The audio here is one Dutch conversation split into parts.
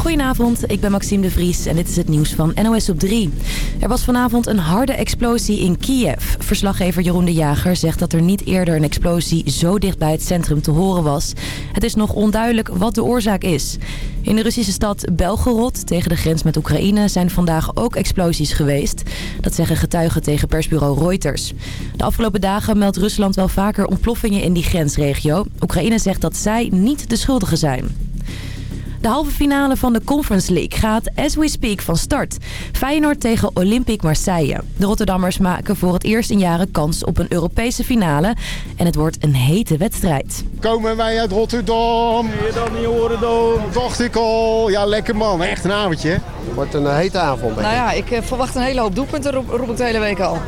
Goedenavond, ik ben Maxime de Vries en dit is het nieuws van NOS op 3. Er was vanavond een harde explosie in Kiev. Verslaggever Jeroen de Jager zegt dat er niet eerder een explosie zo dicht bij het centrum te horen was. Het is nog onduidelijk wat de oorzaak is. In de Russische stad Belgorod, tegen de grens met Oekraïne, zijn vandaag ook explosies geweest. Dat zeggen getuigen tegen persbureau Reuters. De afgelopen dagen meldt Rusland wel vaker ontploffingen in die grensregio. Oekraïne zegt dat zij niet de schuldigen zijn. De halve finale van de Conference League gaat as we speak van start. Feyenoord tegen Olympique Marseille. De Rotterdammers maken voor het eerst in jaren kans op een Europese finale. En het wordt een hete wedstrijd. Komen wij uit Rotterdam? Je dan niet horen dan. Dacht ik al. Ja, lekker man. Echt een avondje. Wordt een hete avond. Nou ja, ik eh, verwacht een hele hoop doelpunten, roep, roep ik de hele week al.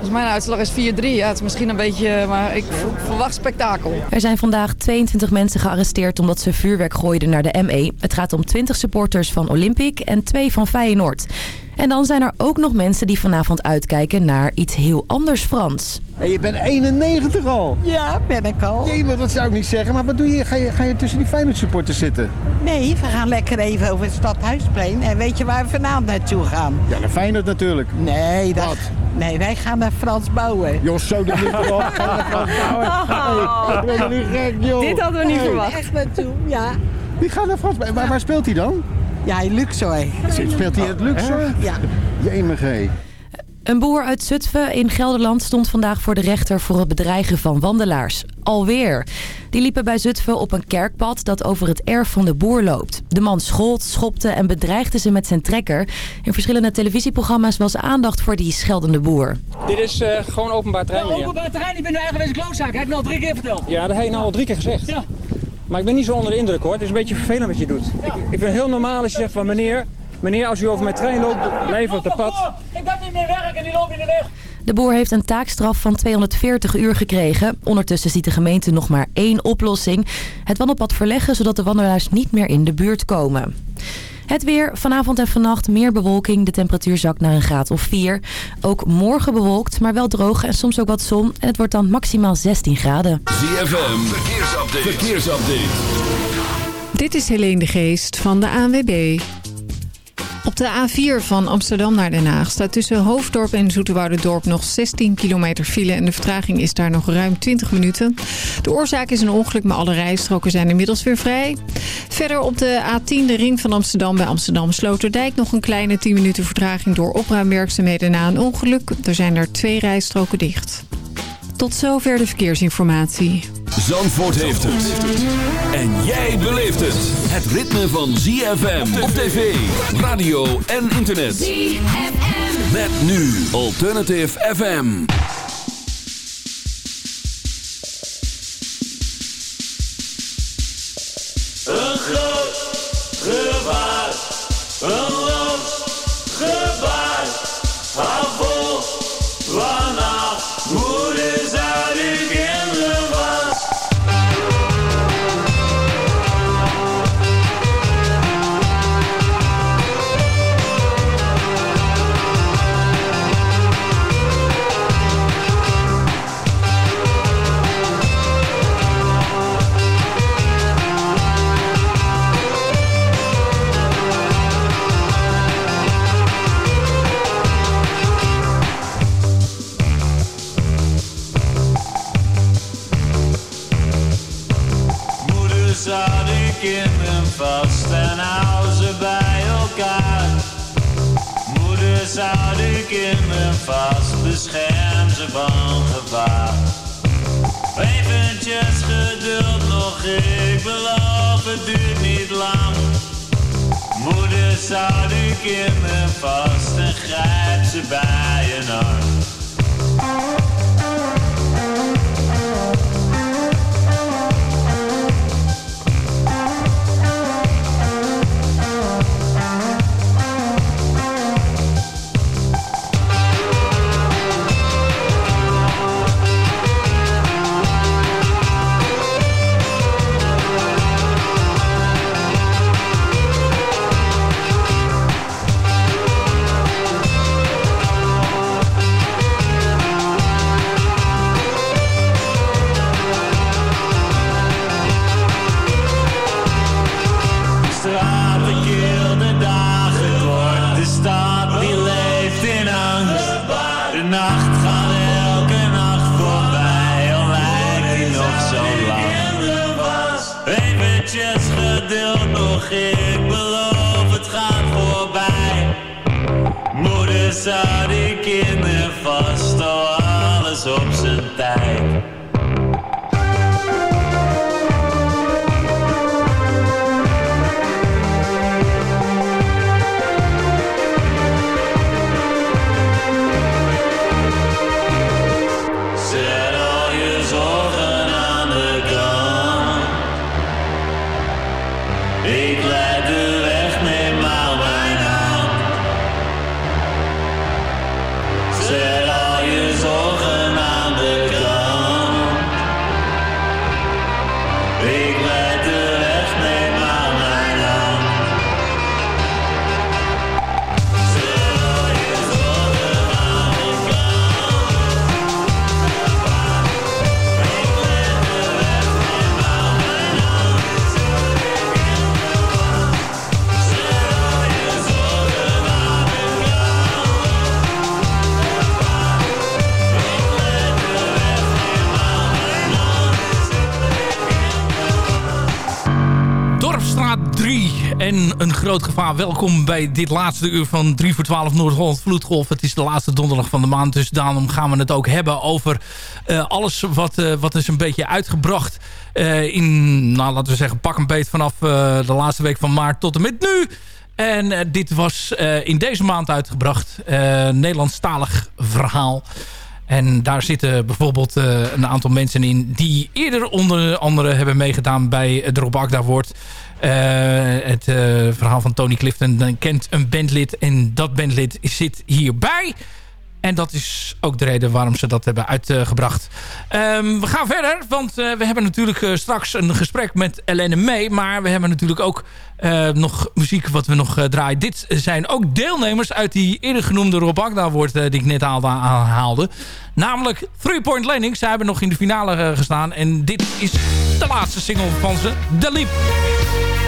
Dus mijn uitslag is 4-3. Ja, het is misschien een beetje, maar ik verwacht spektakel. Er zijn vandaag 22 mensen gearresteerd omdat ze vuurwerk gooiden naar de ME. Het gaat om 20 supporters van Olympic en 2 van Feyenoord. En dan zijn er ook nog mensen die vanavond uitkijken naar iets heel anders Frans. Hey, je bent 91 al. Ja, ben ik al. Jee, dat zou ik niet zeggen. Maar wat doe je? Ga je, ga je tussen die Feyenoord supporters zitten? Nee, we gaan lekker even over het Stadhuisplein. En weet je waar we vanavond naartoe gaan? Ja, naar Feyenoord natuurlijk. Nee, dat, Wat? nee wij gaan naar Frans Bouwen. Joh, zo dat niet. Ga naar Frans Bauer. Hey, ik ben er niet gek, joh. Dit hadden we niet Hey, verwacht. Echt naartoe, ja. Die gaat naar Frans Bauer. Waar, waar speelt hij dan? Ja, in Luxor. Speelt hij in het Luxor? Ja. Jemig, Een boer uit Zutphen in Gelderland stond vandaag voor de rechter voor het bedreigen van wandelaars. Alweer. Die liepen bij Zutphen op een kerkpad dat over het erf van de boer loopt. De man schold, schopte en bedreigde ze met zijn trekker. In verschillende televisieprogramma's was aandacht voor die scheldende boer. Dit is eh, gewoon openbaar terrein. Openbaar terrein, ik ben nu eigenwijze klootzak. Heb ik me al drie keer verteld. Ja, dat heb je nou al drie keer gezegd. Ja. Maar ik ben niet zo onder de indruk hoor. Het is een beetje vervelend wat je doet. Ik, ik vind het heel normaal als je zegt van meneer, meneer als u over mijn trein loopt, blijf op het pad. Ik heb niet meer werk en die loop in de weg. De boer heeft een taakstraf van 240 uur gekregen. Ondertussen ziet de gemeente nog maar één oplossing. Het wandelpad verleggen zodat de wandelaars niet meer in de buurt komen. Het weer, vanavond en vannacht meer bewolking. De temperatuur zakt naar een graad of 4. Ook morgen bewolkt, maar wel droog en soms ook wat zon. En het wordt dan maximaal 16 graden. ZFM, verkeersupdate. verkeersupdate. Dit is Helene de Geest van de ANWB. Op de A4 van Amsterdam naar Den Haag staat tussen Hoofddorp en Zoeterwoudendorp nog 16 kilometer file en de vertraging is daar nog ruim 20 minuten. De oorzaak is een ongeluk, maar alle rijstroken zijn inmiddels weer vrij. Verder op de A10 de ring van Amsterdam bij Amsterdam Sloterdijk nog een kleine 10 minuten vertraging door opruimwerkzaamheden na een ongeluk. Er zijn er twee rijstroken dicht. Tot zover de verkeersinformatie. Zandvoort heeft het. En jij beleeft het. Het ritme van ZFM op tv, radio en internet. ZFM. Met nu Alternative FM. Een groot gevaar, een los gevaar. Hou vol bescherm ze van gevaar. Eventjes geduld nog, ik beloof het duurt niet lang. Moeder zou de kinderen vast en grijpt ze bij een arm. Op zijn tijd. Welkom bij dit laatste uur van 3 voor 12 Noord-Holland Vloedgolf. Het is de laatste donderdag van de maand, dus daarom gaan we het ook hebben over eh, alles wat, eh, wat is een beetje uitgebracht eh, in, nou laten we zeggen, pak een beet vanaf de laatste week van maart tot en met nu. En dit was in deze maand uitgebracht. Nederlandstalig verhaal. En daar zitten bijvoorbeeld eh, een aantal mensen in... die eerder onder andere hebben meegedaan bij het Rob wordt. Eh, het eh, verhaal van Tony Clifton kent een bandlid. En dat bandlid zit hierbij. En dat is ook de reden waarom ze dat hebben uitgebracht. Ehm, we gaan verder, want eh, we hebben natuurlijk eh, straks een gesprek met Helene mee. Maar we hebben natuurlijk ook eh, nog muziek wat we nog draaien. Dit zijn ook deelnemers uit die eerder genoemde Rob Agda eh, die ik net haalde, aanhaalde. Namelijk Three Point Landing. Zij hebben nog in de finale gestaan. En dit is de laatste single van ze, The Leap.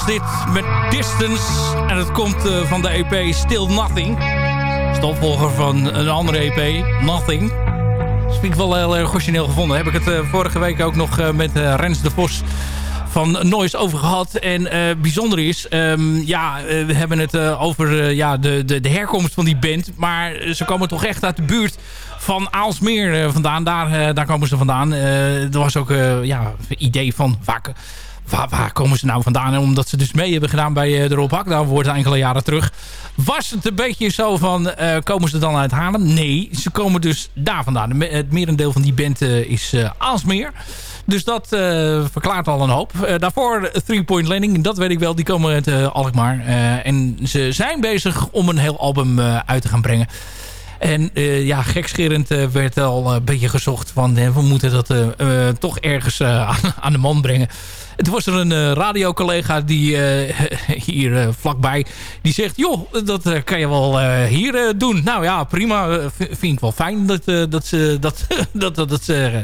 Was dit met Distance. En het komt eh, van de EP Still Nothing. Dat is de opvolger van een andere EP, Nothing. Dat ik wel heel erg origineel gevonden. Heb ik het eh, vorige week ook nog eh, met Rens de Vos van Noise over gehad. En eh, bijzonder is, ehm, ja, we hebben het over ja, de, de, de herkomst van die band. Maar ze komen toch echt uit de buurt van Aalsmeer vandaan. Daar, daar komen ze vandaan. Er was ook ja, idee van waar, waar, waar komen ze nou vandaan? Omdat ze dus mee hebben gedaan bij eh, de Rob Hakda wordt enkele jaren terug. Was het een beetje zo van, eh, komen ze dan uit Haarlem? Nee, ze komen dus daar vandaan. Het merendeel van die band eh, is eh Aalsmeer. Dus dat verklaart al een hoop. Daarvoor Three Point Landing, dat weet ik wel. Die komen uit Alkmaar. En ze zijn bezig om een heel album uit te gaan brengen. En ja, gekscherend werd al een beetje gezocht van... we moeten dat toch ergens aan de man brengen. Toen was er een eh, radiocollega die eh, hier eh, vlakbij... die zegt, joh, dat kan je wel hier doen. Nou ja, prima. vind ik wel fijn dat, dat ze dat, dat, dat, dat ze, eh,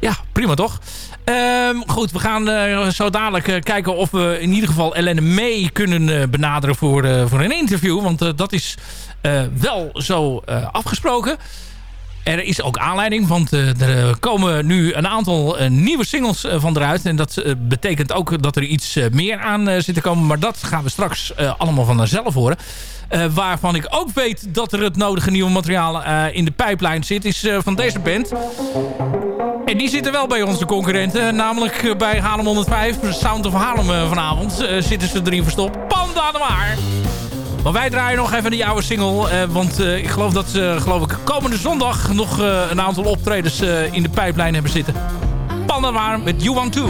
ja, prima toch? Ehm, goed, we gaan zo dadelijk kijken of we in ieder geval Elene May kunnen benaderen voor, voor een interview. Want dat is wel zo afgesproken. Er is ook aanleiding, want eh, er komen nu een aantal eh, nieuwe singles eh, van eruit. En dat eh, betekent ook dat er iets eh, meer aan eh, zit te komen. Maar dat gaan we straks eh, allemaal van zelf horen. Eh, waarvan ik ook weet dat er het nodige nieuwe materiaal eh, in de pijplijn zit, is eh, van deze band. En die zitten wel bij onze concurrenten. Namelijk eh, bij Haarlem 105, Sound of Haarlem eh, vanavond. eh, zitten ze erin verstopt. Panda de Maar. Maar wij draaien nog even die oude single. eh, want eh, ik geloof dat ze geloof ik, komende zondag nog eh, een aantal optredens eh, in de pijplijn hebben zitten. Maar met You Want To.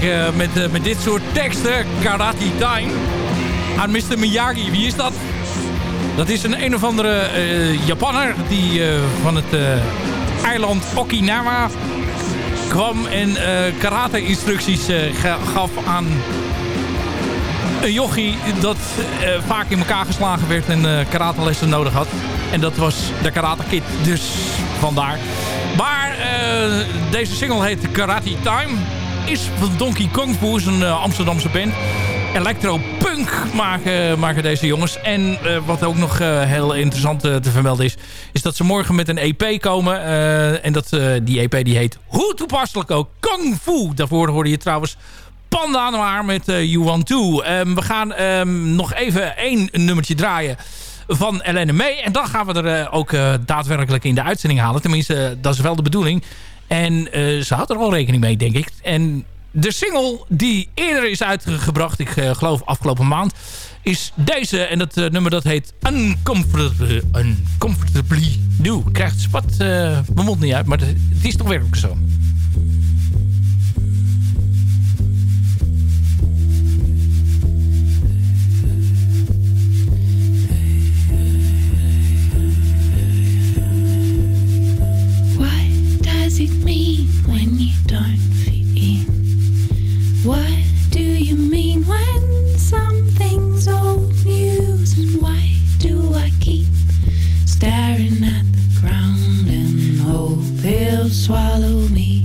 Eh, met, eh, met dit soort teksten. Karate Time. Aan Mr. Miyagi. Wie is dat? Dat is een een of andere eh, Japanner die van het eiland Okinawa kwam en karate-instructies ga- gaf aan een jochie dat vaak in elkaar geslagen werd en eh karatelessen nodig had. En dat was de Karate Kid, dus vandaar. Maar deze single heet Karate Time. Is van Donkey Kong is een eh, Amsterdamse band. Electro-punk maken, maken deze jongens. En eh, wat ook nog eh, heel interessant eh, te vermelden is... is dat ze morgen met een EP komen. eh, en dat, eh, die EP die heet, hoe toepasselijk ook, Kung Fu. Daarvoor hoorde je trouwens Panda Noir met eh, You Want To. Ehm, we gaan ehm, nog even één nummertje draaien van Elene May. En dan gaan we er eh, ook eh, daadwerkelijk in de uitzending halen. Tenminste, eh, dat is wel de bedoeling. En eh, ze had er wel rekening mee, denk ik. En de single die eerder is uitgebracht, ik eh, geloof afgelopen maand, is deze. En dat eh, nummer dat heet Uncomfortably, Uncomfortably New. Krijgt wat eh mijn mond niet uit, maar het het is toch werkelijk zo. Don't fit in? What do you mean when something's old news? And why do I keep staring at the ground and hope it'll swallow me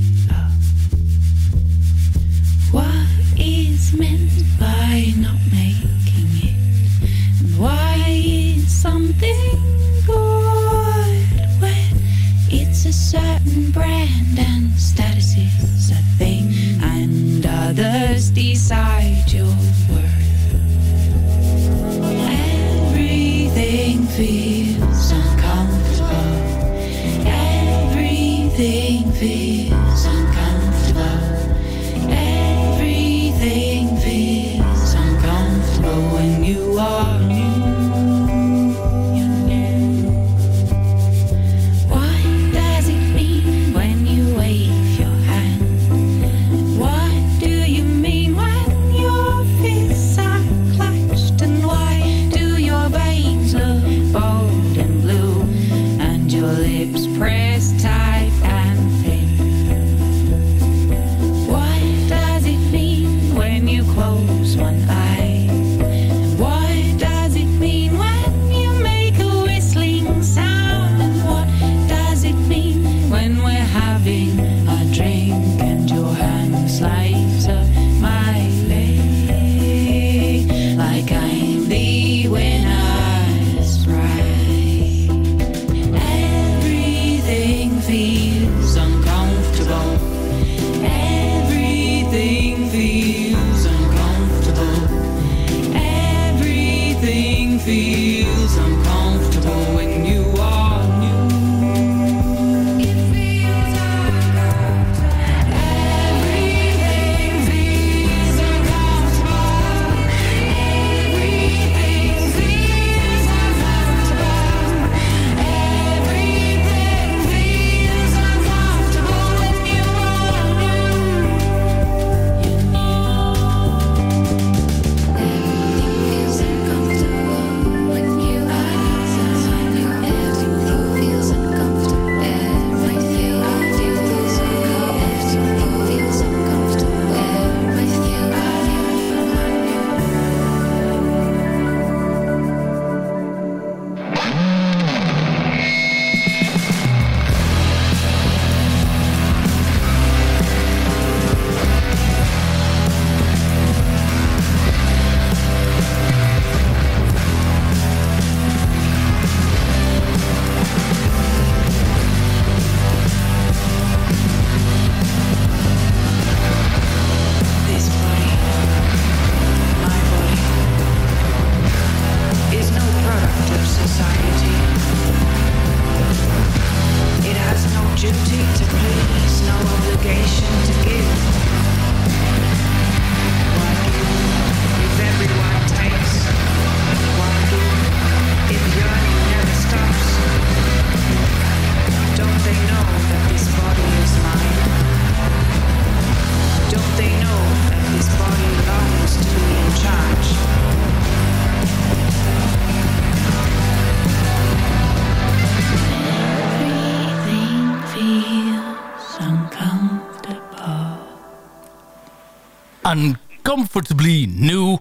Uncomfortably New.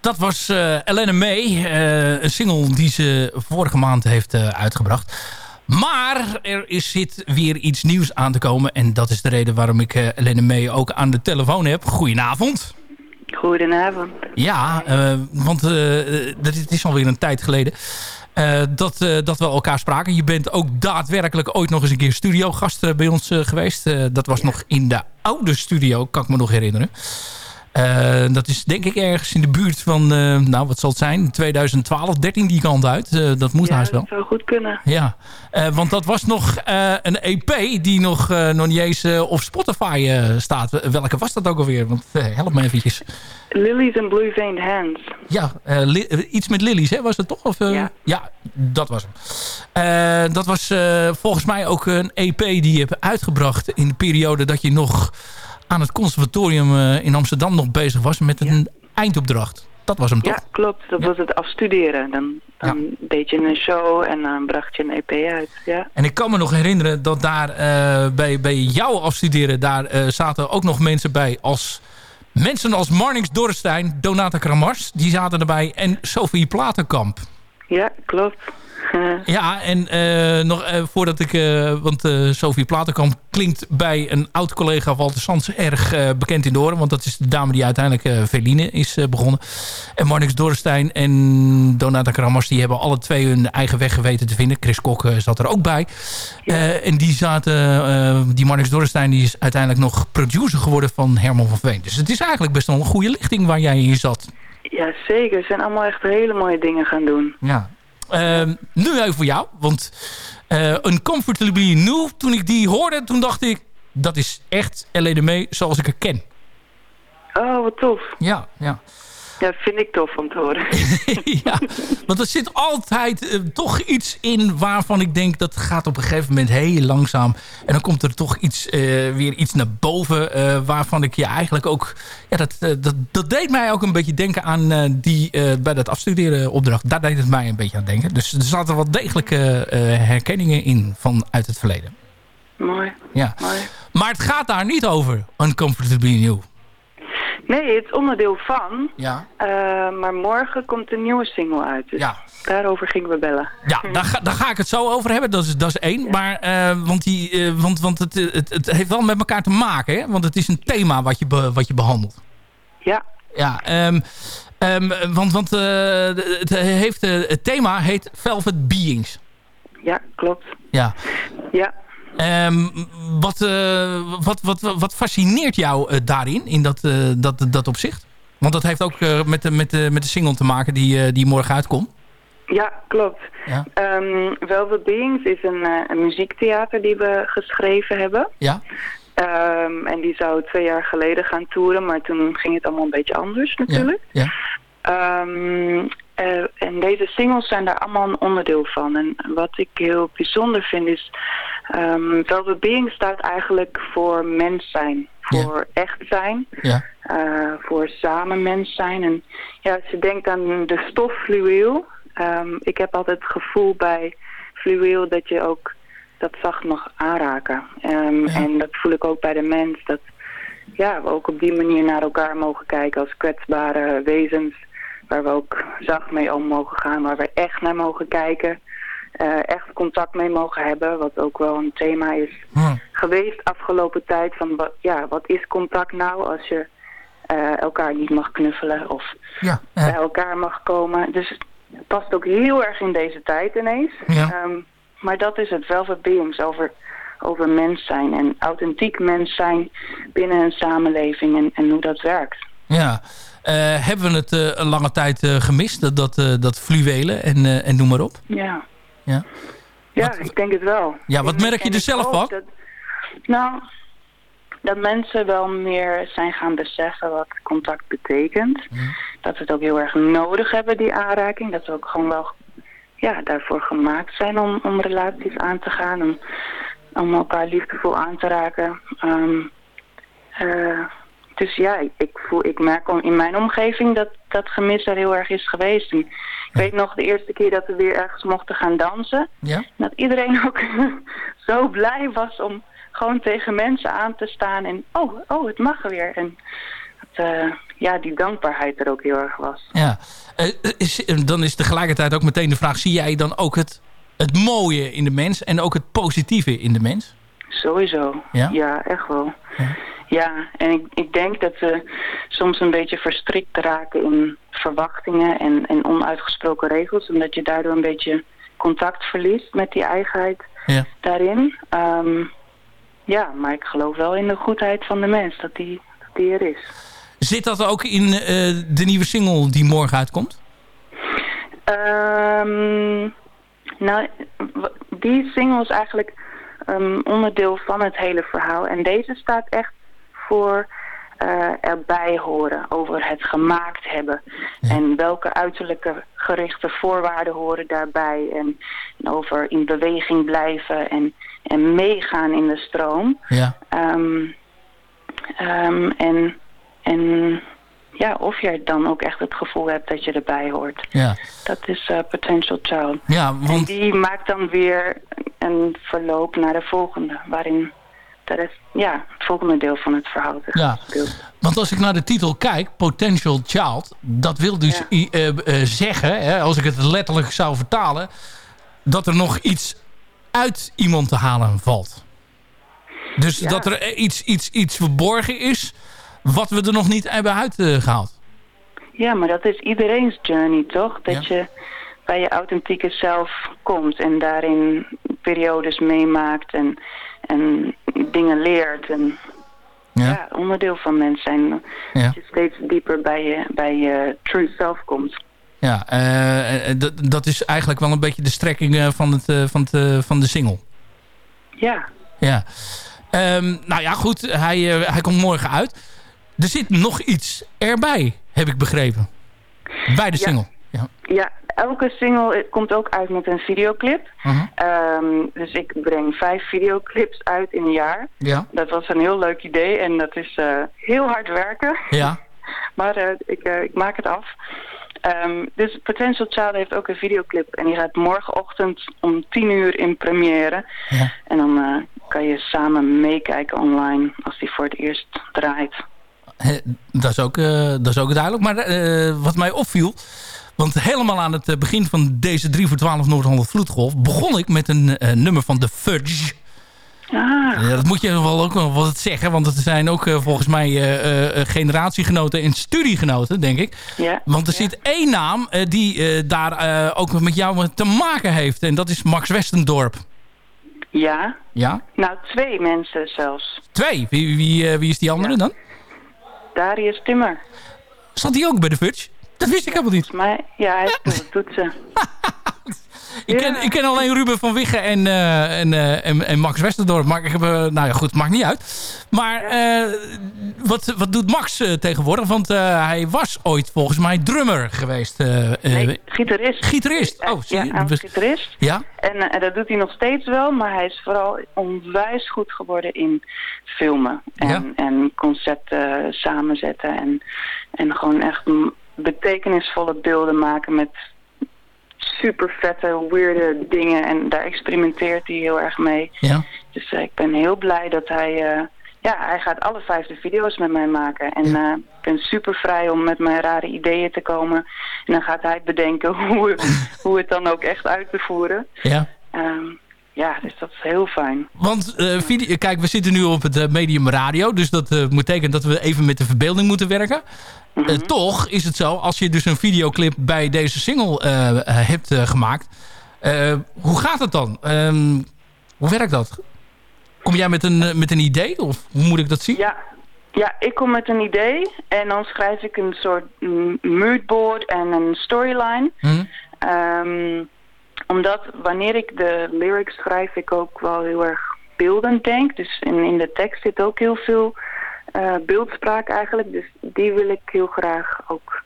Dat was eh Elena May, eh, een single die ze vorige maand heeft eh, uitgebracht. Maar er is, zit weer iets nieuws aan te komen. En dat is de reden waarom ik eh Elena May ook aan de telefoon heb. Goedenavond. Goedenavond. Ja, want dat- het is alweer een tijd geleden dat, dat we elkaar spraken. Je bent ook daadwerkelijk ooit nog eens een keer studiogast bij ons geweest. Dat was nog in de oude studio, kan ik me nog herinneren. Eh, dat is denk ik ergens in de buurt van, eh, nou wat zal het zijn, 2012, 13 die kant uit. Eh, dat moet ja, haast wel. dat zou goed kunnen. Ja, want dat was nog een EP die nog, nog niet eens op Spotify staat. Welke was dat ook alweer? Want help me eventjes. Lilies and Blue Veined Hands. Ja, iets met lilies, hè? was het toch? Of, eh, Ja. dat was hem. Dat was volgens mij ook een EP die je hebt uitgebracht... in de periode dat je nog aan het conservatorium eh, in Amsterdam nog bezig was... met een eindopdracht. Dat was hem toch? Ja, klopt. Dat was het afstuderen. Dan, dan deed je een show en dan bracht je een EP uit. Ja. En ik kan me nog herinneren dat daar eh, bij, bij jou afstuderen... daar eh, zaten ook nog mensen bij als... Mensen als Marnix Dorrestein, Donata Kramars, die zaten erbij. En Sophie Platenkamp. ja, klopt. Ja, en eh, nog eh, voordat ik... eh, want Sophie Platenkamp klinkt bij een oud-collega Walter Sands erg bekend in de oren. Want dat is de dame die uiteindelijk Veline is begonnen. En Marnix Dorrestein en Donata Kramers... die hebben alle twee hun eigen weg geweten te vinden. Chris Kok zat er ook bij. En die zaten... die Marnix Dorrestein die is uiteindelijk nog producer geworden van Herman van Veen. Dus het is eigenlijk best wel een goede lichting waar jij in zat. Ja, zeker. Ze zijn allemaal echt hele mooie dingen gaan doen. Ja. Ehm, nu even voor jou, want eh een Comfortably New, toen ik die hoorde, toen dacht ik, dat is echt Elena May zoals ik haar ken. Oh, wat tof. Ja, ja. Ja, vind ik tof om te horen. ja, want er zit altijd eh, toch iets in waarvan ik denk dat gaat op een gegeven moment heel langzaam. En dan komt er toch iets, eh, weer iets naar boven eh, waarvan ik je eigenlijk ook... Ja, dat, dat, dat deed mij ook een beetje denken aan die bij dat afstuderen opdracht. Daar deed het mij een beetje aan denken. Dus er zaten wel degelijke herkenningen in vanuit het verleden. Mooi. Ja. Mooi. Maar het gaat daar niet over, Uncomfortably New. Nee, het is onderdeel van. Ja. Eh, maar morgen komt een nieuwe single uit. Dus Ja. daarover gingen we bellen. Ja, daar ga, daar ga ik het zo over hebben. Dat is, dat is één. Maar, eh, want die, eh, want, want het, het, het heeft wel met elkaar te maken. Hè? Want het is een thema wat je, be- wat je behandelt. Ja. Ja, ehm, ehm, want, want het, heeft, het thema heet Velvet Beings. Ja, klopt. Ja. Ja. Ehm, wat, eh, wat, wat, wat, fascineert jou eh, daarin, in dat, eh, dat, dat opzicht? Want dat heeft ook met, de, met, de, met de single te maken die, die morgen uitkomt. Ja, klopt. Ja. Ehm, Velvet Beings is een, een muziektheater die we geschreven hebben. Ja. Ehm, en die zou twee jaar geleden gaan toeren, maar toen ging het allemaal een beetje anders natuurlijk. Ja. Eh, en deze singles zijn daar allemaal een onderdeel van. En wat ik heel bijzonder vind is... ehm Velvet Being staat eigenlijk voor mens zijn. Voor echt zijn. Ja. eh, voor samen mens zijn. En ja, als je denkt aan de stof fluweel... ehm, ik heb altijd het gevoel bij fluweel dat je ook dat zacht mag aanraken. Ehm, En dat voel ik ook bij de mens. Dat ja, we ook op die manier naar elkaar mogen kijken als kwetsbare wezens. Waar we ook zacht mee om mogen gaan, waar we echt naar mogen kijken. Eh, echt contact mee mogen hebben, wat ook wel een thema is geweest afgelopen tijd. Van wat, ja, wat is contact nou als je eh, elkaar niet mag knuffelen of Ja. bij elkaar mag komen. Dus het past ook heel erg in deze tijd ineens. Ja. Ehm, maar dat is het Velvet Beings over, over mens zijn en authentiek mens zijn binnen een samenleving en, en hoe dat werkt. Ja. Eh, hebben we het een lange tijd gemist, dat, dat, dat fluwelen en, en noem maar op? Ja, Ja. ja ik denk het wel. Ja, wat merk je er zelf van? dat- nou, dat mensen wel meer zijn gaan beseffen wat contact betekent. Dat we het ook heel erg nodig hebben, die aanraking. Dat we ook gewoon wel ja, daarvoor gemaakt zijn om, om relaties aan te gaan. Om, om elkaar liefdevol aan te raken. Ehm, eh, dus ja, ik, ik, voel, ik merk om- in mijn omgeving dat dat gemis er heel erg is geweest. En ik weet nog de eerste keer dat we weer ergens mochten gaan dansen. Ja. Dat iedereen ook zo blij was om gewoon tegen mensen aan te staan. En oh, oh het mag weer. En eh, ja, die dankbaarheid er ook heel erg was. Ja. Eh, is, dan is tegelijkertijd ook meteen de vraag... zie jij dan ook het, het mooie in de mens... en ook het positieve in de mens? Sowieso. Ja? echt wel. Ja, en ik, ik denk dat we soms een beetje verstrikt raken in verwachtingen en, en onuitgesproken regels. Omdat je daardoor een beetje contact verliest met die eigenheid Ja. daarin. Ehm, ja, maar ik geloof wel in de goedheid van de mens, dat die, dat die er is. Zit dat ook in eh, de nieuwe single die morgen uitkomt? Ehm, nou, die single is eigenlijk um, onderdeel van het hele verhaal. En deze staat echt voor eh, erbij horen, over het gemaakt hebben. En welke uiterlijke gerichte voorwaarden horen daarbij. En, en over in beweging blijven en, en meegaan in de stroom. Ja. Ehm, ehm, en, en ja, of je dan ook echt het gevoel hebt dat je erbij hoort. Ja. Dat is eh, Potential Child. Ja, En want... die maakt dan weer een verloop naar de volgende, waarin de rest, ja, het volgende deel van het verhaal zich Ja. Want als ik naar de titel kijk, Potential Child... dat wil dus eh, eh, zeggen, hè, als ik het letterlijk zou vertalen... dat er nog iets uit iemand te halen valt. Dus Ja. dat er eh, iets, iets, iets verborgen is... wat we er nog niet hebben uitgehaald. Ja, maar dat is iedereen's journey, toch? Dat je bij je authentieke zelf komt en daarin periodes meemaakt en, en dingen leert. En ja. onderdeel van mens zijn. Ja. Dat je steeds dieper bij je, bij je true self komt. Ja, eh, dat- is eigenlijk wel een beetje de strekking eh, van, het, van, het, van de single. Ja, Ja. Ehm, nou ja, goed. Hij, hij komt morgen uit. Er zit nog iets erbij, heb ik begrepen. Bij de Ja. single. Ja. ja elke single komt ook uit met een videoclip. Mhm. Ehm, dus ik breng vijf videoclips uit in een jaar. Ja. Dat was een heel leuk idee en dat is eh, heel hard werken. Ja. Maar eh, ik, eh, ik maak het af. Ehm, dus Potential Child heeft ook een videoclip. En die gaat morgenochtend om 10 uur in première. Ja. En dan kan je samen meekijken online als die voor het eerst draait. Dat is ook, dat is ook duidelijk. Maar wat mij opviel... Want helemaal aan het eh, begin van deze 3 voor 12 Noord-Holland Vloedgolf... begon ik met een eh, nummer van The Fudge. Ah. Ja, dat moet je wel ook wel wat zeggen. Want het zijn ook eh, volgens mij generatiegenoten en studiegenoten, denk ik. Ja. Want er zit één naam die daar ook met jou te maken heeft. En dat is Max Westendorp. Ja. Ja? Nou, twee mensen zelfs. Twee. Wie, wie, wie is die andere dan? Darius Timmer. Zat die ook bij de Fudge? Dat wist ik helemaal niet. Volgens mij, ja, hij speelt toetsen. Ik ken, ik ken alleen Ruben van Wiggen en, eh, en, eh, en, en Max Westendorp. Maar ik heb, eh, nou ja, goed, maakt niet uit. Maar wat, wat doet Max tegenwoordig? Want hij was ooit volgens mij drummer geweest. Nee, gitarist. Gitarist. Oh, zie Ja, je? was gitarist. Ja? En, en dat doet hij nog steeds wel, maar hij is vooral onwijs goed geworden in filmen. En, Ja. en concepten samenzetten. En, en gewoon echt betekenisvolle beelden maken met super vette, weirde dingen. En daar experimenteert hij heel erg mee. Ja. Dus eh, ik ben heel blij dat hij... eh, ja, hij gaat alle vijf de video's met mij maken. En eh, ik ben super vrij om met mijn rare ideeën te komen. En dan gaat hij bedenken hoe, hoe het dan ook echt uit te voeren. Ja. Ehm, ja, dus dat is heel fijn. Want video, kijk, we zitten nu op het medium radio. Dus dat eh, betekent dat we even met de verbeelding moeten werken. Mhm. Eh, toch is het zo, als je dus een videoclip bij deze single eh, eh, hebt gemaakt. hoe gaat het dan? Ehm, hoe werkt dat? Kom jij met een, met een idee? Of hoe moet ik dat zien? Ja, ja, ik kom met een idee en dan schrijf ik een soort moodboard en een storyline. Hm? Ehm, omdat wanneer ik de lyrics schrijf, ik ook wel heel erg beeldend denk. Dus in, in de tekst zit ook heel veel eh, beeldspraak eigenlijk. Dus die wil ik heel graag ook,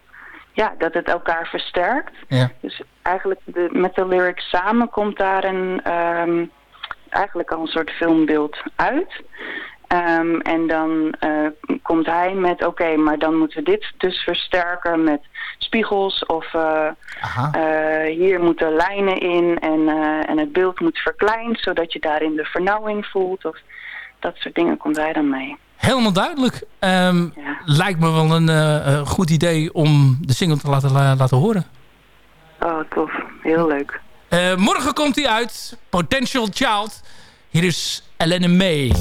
ja, dat het elkaar versterkt. Ja. Dus eigenlijk de, met de lyrics samen komt daar een, ehm, eigenlijk al een soort filmbeeld uit. Ehm, en dan eh, komt hij met, oké, maar dan moeten we dit dus versterken met spiegels of eh, hier moeten lijnen in en, en het beeld moet verkleind, zodat je daarin de vernauwing voelt. Of dat soort dingen komt hij dan mee. Helemaal duidelijk. Ehm, lijkt me wel eh, een goed idee om de single te laten, eh, laten horen. Oh, tof. Heel leuk. Eh, morgen komt hij uit. Potential Child. Hier is Elena May.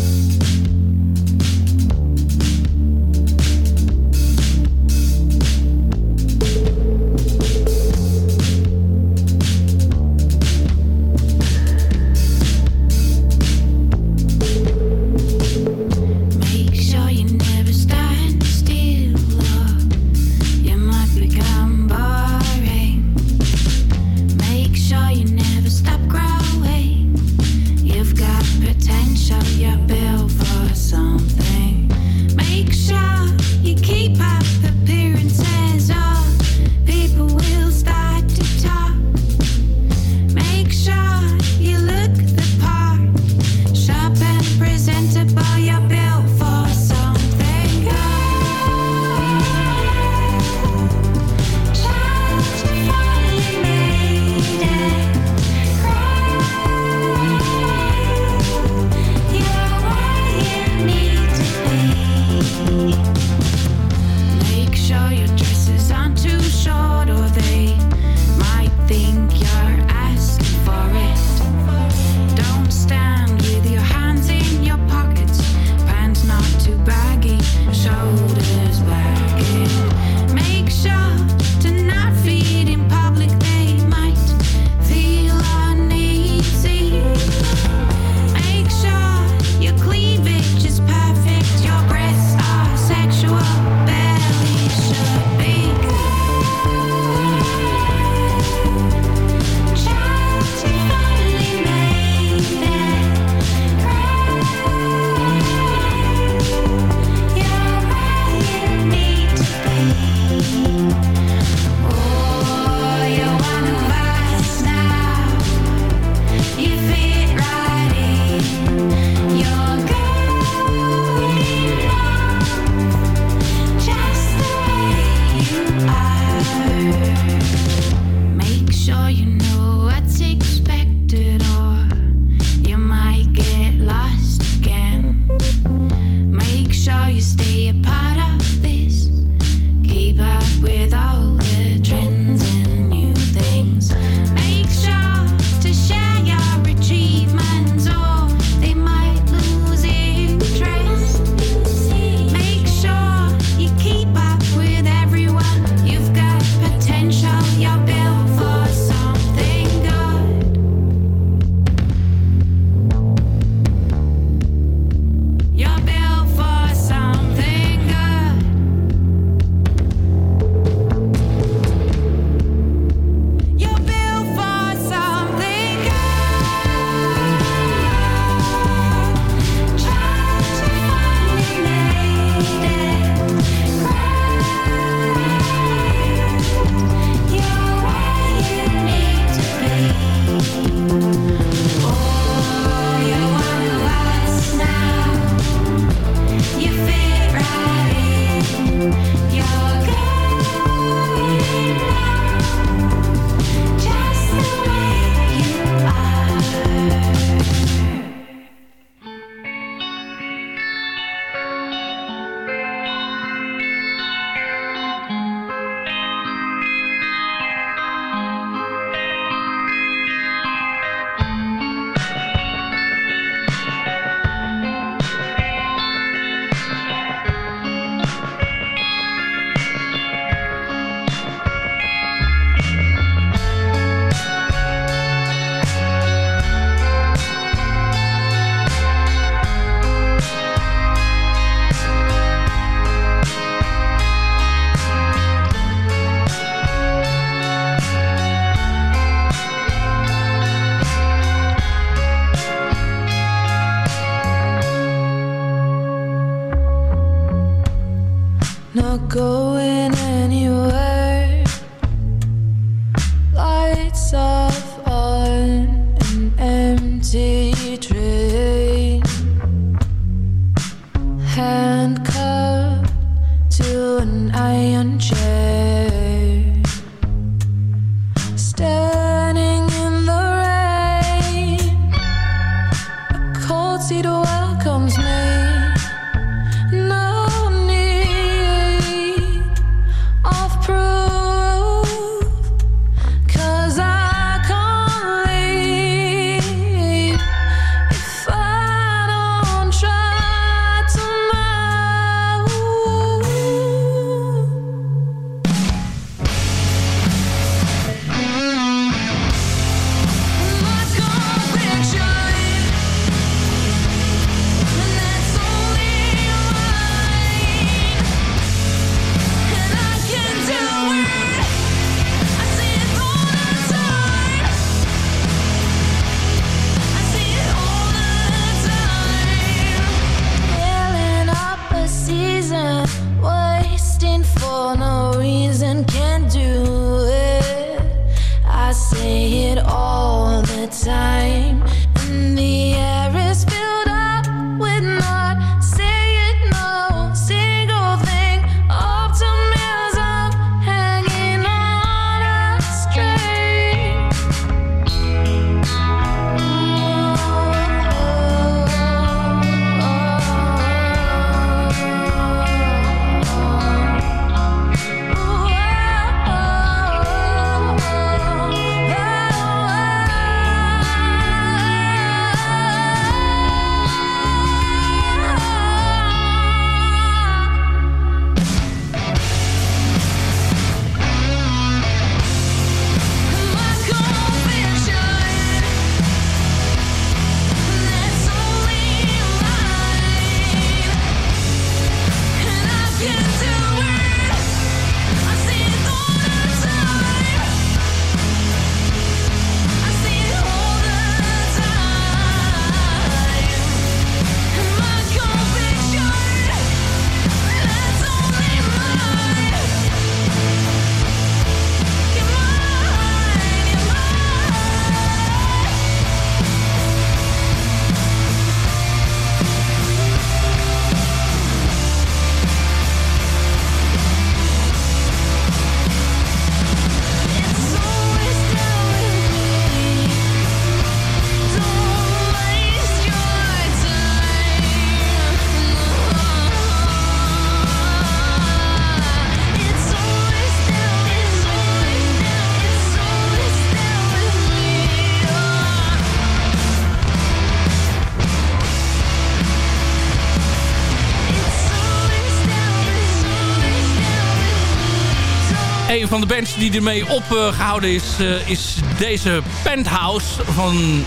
Een van de bands die ermee opgehouden is, eh, is deze Penthouse van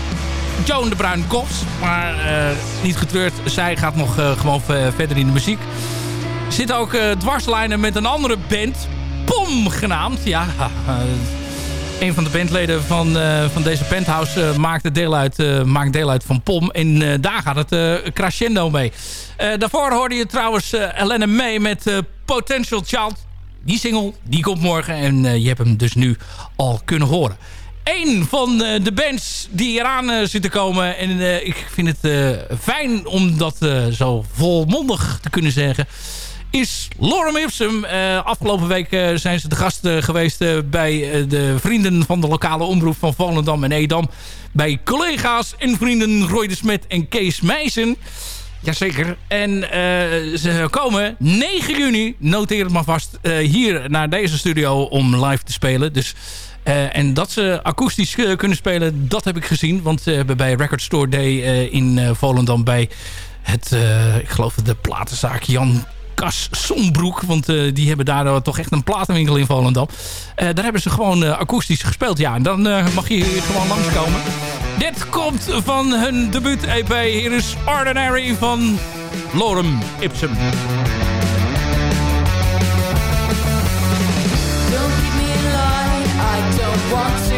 Joan de Bruin Kops. Maar eh, niet getreurd, zij gaat nog eh, gewoon ve- verder in de muziek. Zitten ook dwarslijnen met een andere band, POM genaamd. Ja, een van de bandleden van, van deze Penthouse eh, maakt, deel uit, maakt deel uit van POM. En daar gaat het crescendo mee. Daarvoor hoorde je trouwens Elena May met Potential Child. Die single, die komt morgen en eh, je hebt hem dus nu al kunnen horen. Eén van eh, de bands die eraan eh, zit te komen. En ik vind het fijn om dat zo volmondig te kunnen zeggen is Lorem Ipsum. Afgelopen week zijn ze de gast geweest bij de vrienden van de lokale omroep van Volendam en Edam. Bij collega's en vrienden Roy de Smet en Kees Meijsen. Jazeker. En eh, ze komen 9 juni, noteer het maar vast, eh, hier naar deze studio om live te spelen. Dus, eh, en dat ze akoestisch kunnen spelen, dat heb ik gezien. Want ze hebben bij Record Store Day in Volendam bij het, ik geloof de platenzaak Jan Kas Sombroek. Want eh, die hebben daar eh, toch echt een platenwinkel in Volendam. Eh, daar hebben ze gewoon akoestisch gespeeld. Ja, en dan mag je hier gewoon langskomen. Dit komt van hun debuut-EP. Hier is Ordinary van Lorem Ipsum. Don't keep me in. I don't want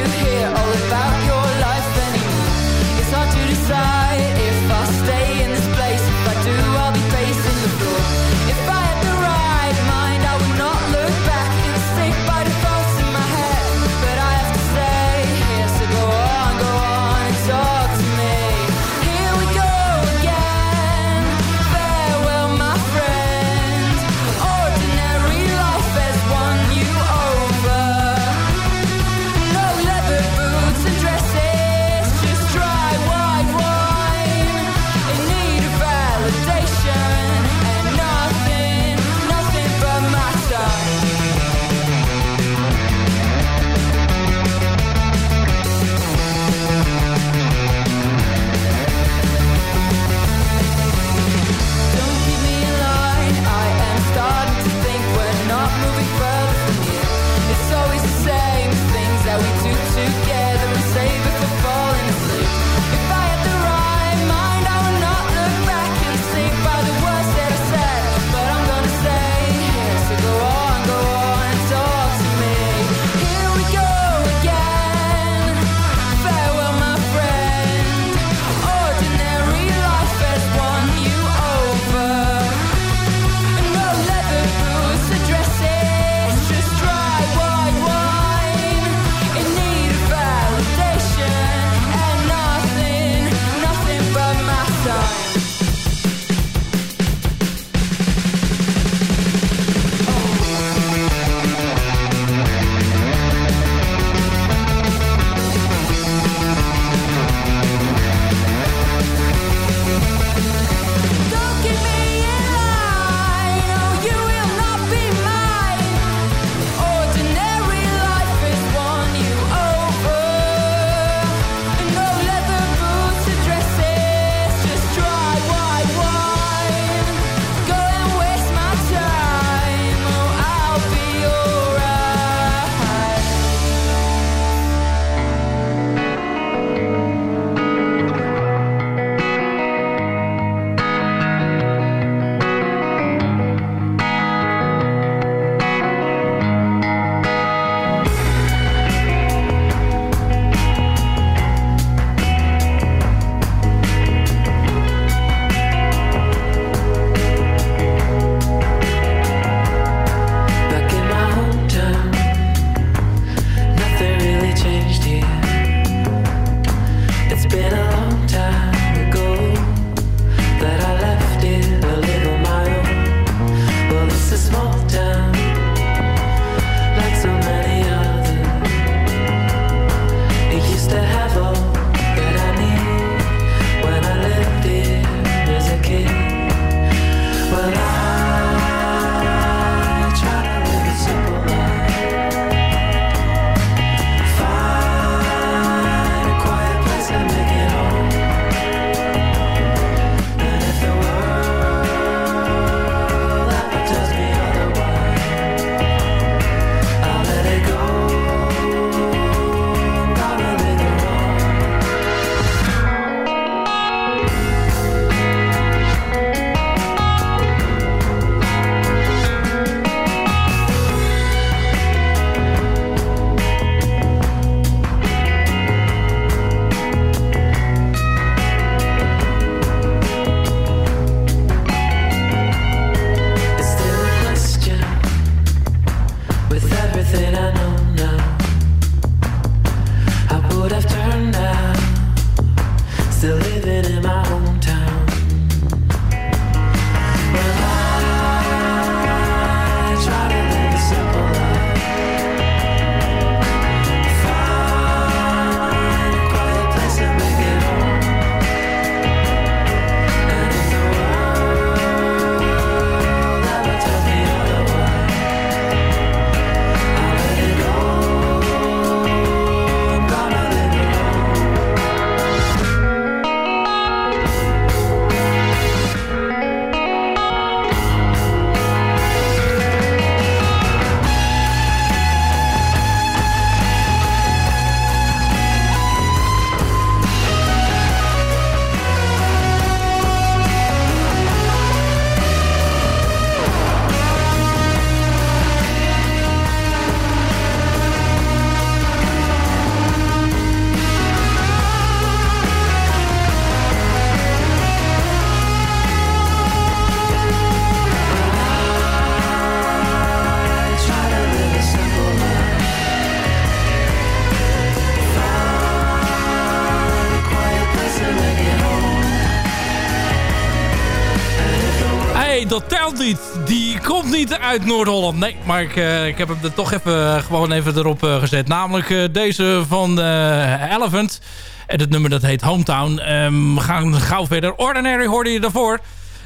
dat telt niet. Die komt niet uit Noord-Holland. Nee, maar ik, eh, ik heb hem er toch even, eh, gewoon even erop eh, gezet. Namelijk eh, deze van eh, Elephant. En het nummer dat heet Hometown. Ehm, we gaan gauw verder. Ordinary hoorde je daarvoor.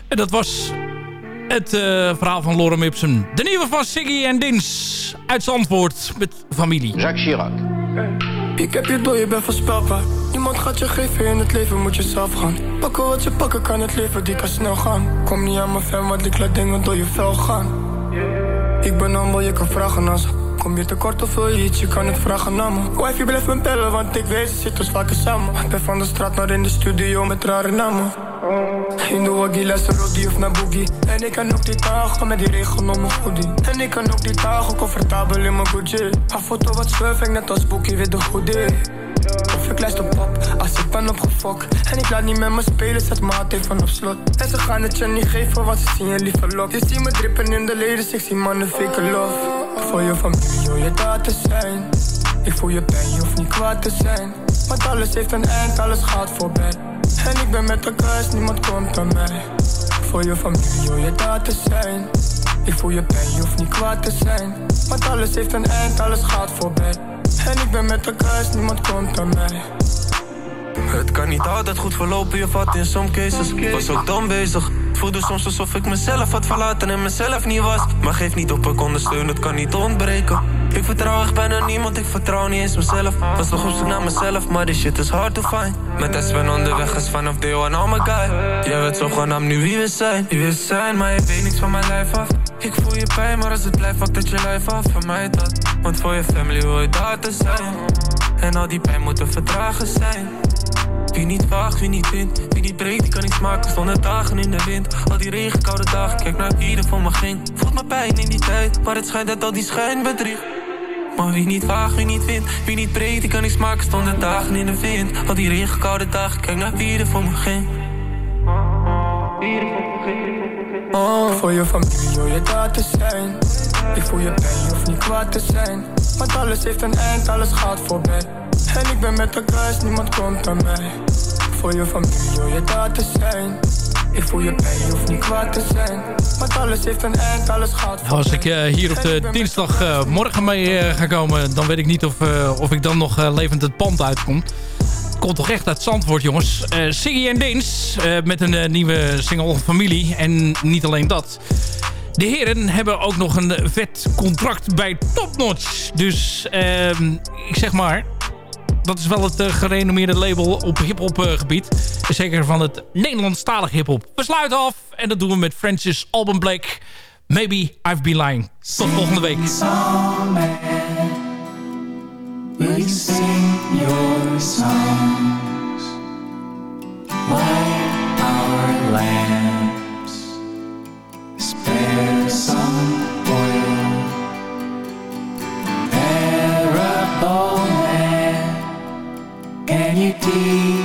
En dat was het eh, verhaal van Lorem Ipsum. De nieuwe van Siggy en Dins. Uit Zandvoort met familie. Jacques Chirac. Ik heb je door, je bent voorspelbaar. Niemand gaat je geven, in het leven moet je zelf gaan. Pakken wat je pakken kan, het leven die kan snel gaan. Kom niet aan mijn fan, want ik laat dingen door je vel gaan. Ik ben humble, je kan vragen aan ze. Kom je tekort of wil je iets, je kan het vragen aan me. Wifey blijft me bellen, want ik weet ze zit dus vaker samen. Ben van de straat naar in de studio met rare namen. Hindu Waggy, luister Roddy of naar Boogie. En ik kan ook die dagen met die regen om mijn hoodie. En ik kan ook die dagen comfortabel in mijn Gucci. Haar foto wat surfing, net als Bookie, weer de goedie. Of ik luister pop, als ik ben opgefokt En ik laat niet met me spelen, zet hart even op slot. En ze gaan het je niet geven, want ze zien je liever lok. Je ziet me drippen in de leden, zie mannen fake love. Voor je familie, hoe je daar te zijn. Ik voel je pijn, je hoeft niet kwaad te zijn. Want alles heeft een eind, alles gaat voorbij. En ik ben met de kruis, niemand komt aan mij. Voor je familie, hoe je daar te zijn. Ik voel je pijn, je hoeft niet kwaad te zijn. Want alles heeft een eind, alles gaat voorbij en ik ben met de kruis, niemand komt aan mij. Het kan niet altijd goed verlopen, je vat in some cases. Was ook dom bezig. Voelde soms alsof ik mezelf had verlaten en mezelf niet was. Maar geef niet op, ik ondersteun, het kan niet ontbreken. Ik vertrouw echt bijna niemand, ik vertrouw niet eens mezelf. Was nog op zoek naar mezelf, maar die shit is hard to find. Met Sven onderweg is vanaf day one al mijn guy. Jij weet zogenaamd nu wie we zijn. Wie we zijn, maar je weet niks van mijn lijf af. Ik voel je pijn, maar als het blijft, fuck dat je lijf af. Van mij dat, want voor je family wil je daar te zijn. En al die pijn moet te verdragen zijn wie niet waagt, wie niet wint. Wie niet breekt, die kan niet smaken Stonden dagen in de wind. Al die regenkoude dagen, kijk naar wie er voor me ging. Voelt me pijn in die tijd Maar het schijnt dat al die schijn bedriegt. Maar wie niet waagt, wie niet wint. Wie niet breekt, die kan niet smaken Stonden dagen in de wind. Al die regenkoude dagen, kijk naar wie er voor me ging. Oh, voor je familie, hoe je daar te zijn. Ik voel je pijn, je hoeft niet kwaad te zijn. Want alles heeft een eind, alles gaat voorbij En ik ben met de kruis, niemand komt aan mij Voor je familie, hoe je daar te zijn Ik voel je pijn, je hoeft niet kwaad te zijn Want alles heeft een eind, alles gaat voorbij Als ik eh, hier op de dinsdagmorgen mee eh, ga komen... dan weet ik niet of, eh, of ik dan nog eh, levend het pand uitkom. Komt toch echt uit Zandvoort, jongens. Eh Siggy en Dins eh, met een eh, nieuwe single Familie. En niet alleen dat. De heren hebben ook nog een vet contract bij Topnotch. Dus ehm, ik zeg maar... Dat is wel het eh, gerenommeerde label op hip-hop eh, gebied. Zeker van het Nederlandstalig hip-hop. We sluiten af en dat doen we met Francis Alban Blake. Maybe I've Been Lying. Tot volgende week. Our you teach